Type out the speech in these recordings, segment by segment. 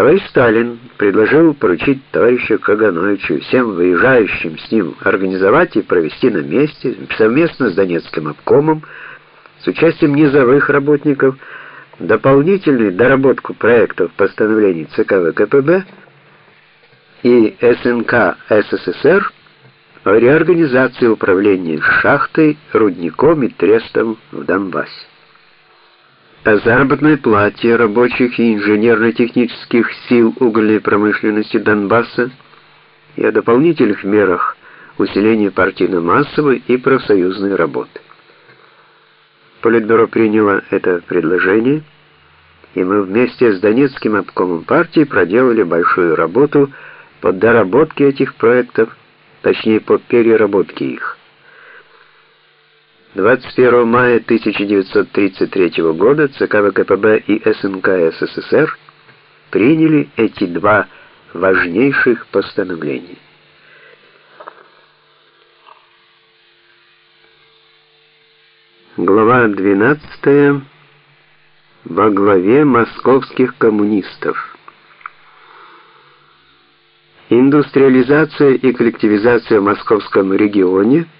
Товарищ Сталин предложил поручить товарищу Кагановичу всем выезжающим с ним организовать и провести на месте совместно с Донецким обкомом с участием низовых работников дополнительную доработку проектов постановлений ЦК ВКПБ и СНК СССР о реорганизации управления шахтой, рудником и трестом в Донбассе о заработной плате рабочих и инженерно-технических сил угольной промышленности Донбасса и о дополнительных мерах усиления партийно-массовой и профсоюзной работы. Политбюро приняло это предложение, и мы вместе с Донецким обкомом партии проделали большую работу по доработке этих проектов, точнее по переработке их. 21 мая 1933 года ЦК ВКПБ и СНК СССР приняли эти два важнейших постановления. Глава 12. Во главе московских коммунистов. Индустриализация и коллективизация в московском регионе –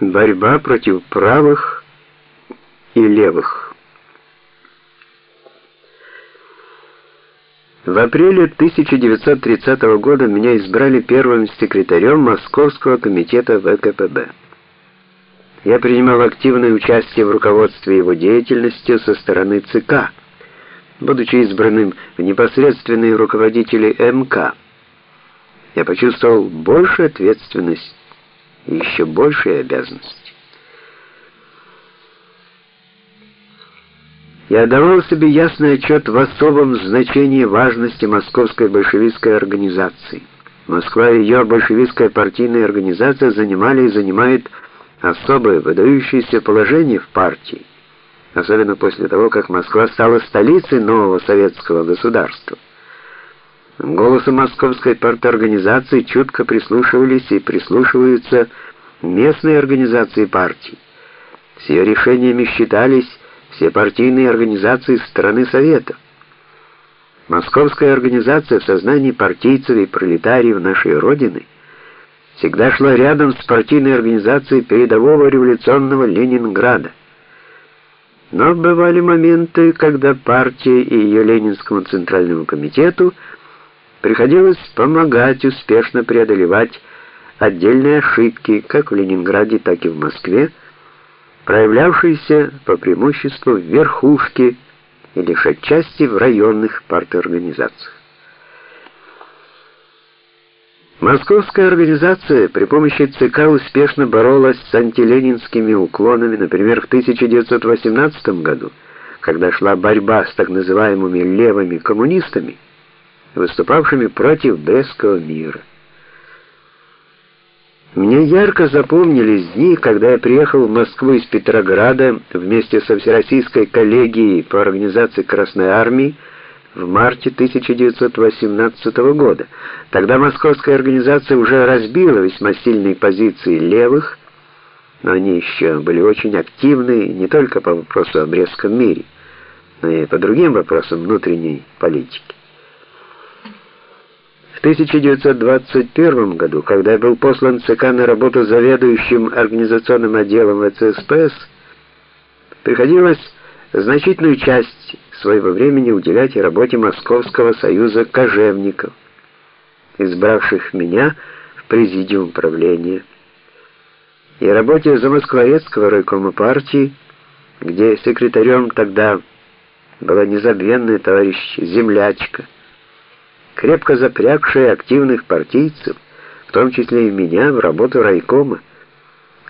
Борьба против правых и левых. В апреле 1930 года меня избрали первым секретарем Московского комитета ВКПБ. Я принимал активное участие в руководстве его деятельностью со стороны ЦК, будучи избранным в непосредственные руководители МК. Я почувствовал большую ответственность еще большие обязанности. Я давал себе ясный отчет в особом значении важности московской большевистской организации. Москва и ее большевистская партийная организация занимали и занимают особое выдающееся положение в партии, особенно после того, как Москва стала столицей нового советского государства. Голосу московской парторганизации чутко прислушивались и прислушиваются местные организации партий. С ее решениями считались все партийные организации страны Советов. Московская организация в сознании партийцев и пролетариев нашей Родины всегда шла рядом с партийной организацией передового революционного Ленинграда. Но бывали моменты, когда партия и ее Ленинскому Центральному комитету – Приходилось помогать успешно преодолевать отдельные ошибки, как в Ленинграде, так и в Москве, проявлявшиеся по преимуществу в верхушке и лишь отчасти в районных парторганизациях. Московская организация при помощи ЦК успешно боролась с антиленинскими уклонами, например, в 1918 году, когда шла борьба с так называемыми левыми коммунистами, выступавшими против Брестского мира. Мне ярко запомнились дни, когда я приехал в Москву из Петрограда вместе со Всероссийской коллегией по организации Красной Армии в марте 1918 года. Тогда московская организация уже разбила весьма сильные позиции левых, но они еще были очень активны не только по вопросу о Брестском мире, но и по другим вопросам внутренней политики. В 1921 году, когда я был послан ЦК на работу заведующим организационным отделом ВЦСПС, приходилось значительную часть своего времени уделять работе Московского союза кожевников, избравших меня в президиум правления, и работе Замоскворецкого райкома партии, где секретарем тогда была незабвенная товарищ Землячка, крепко запрягшая активных партийцев, в том числе и меня, в работу райкома,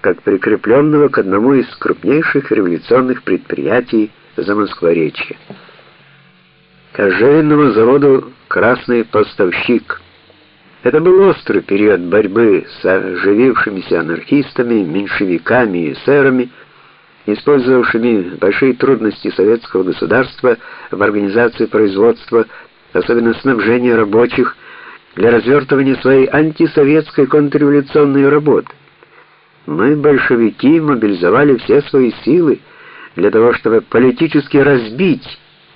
как прикрепленного к одному из крупнейших революционных предприятий Замоскворечья. Кожевенному заводу «Красный поставщик». Это был острый период борьбы с оживившимися анархистами, меньшевиками и эсерами, использовавшими большие трудности советского государства в организации производства особенно снабжение рабочих, для развертывания своей антисоветской контрреволюционной работы. Мы, большевики, мобилизовали все свои силы для того, чтобы политически разбить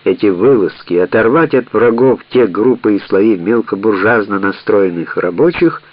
эти вылазки, оторвать от врагов те группы и слои мелкобуржуазно настроенных рабочих –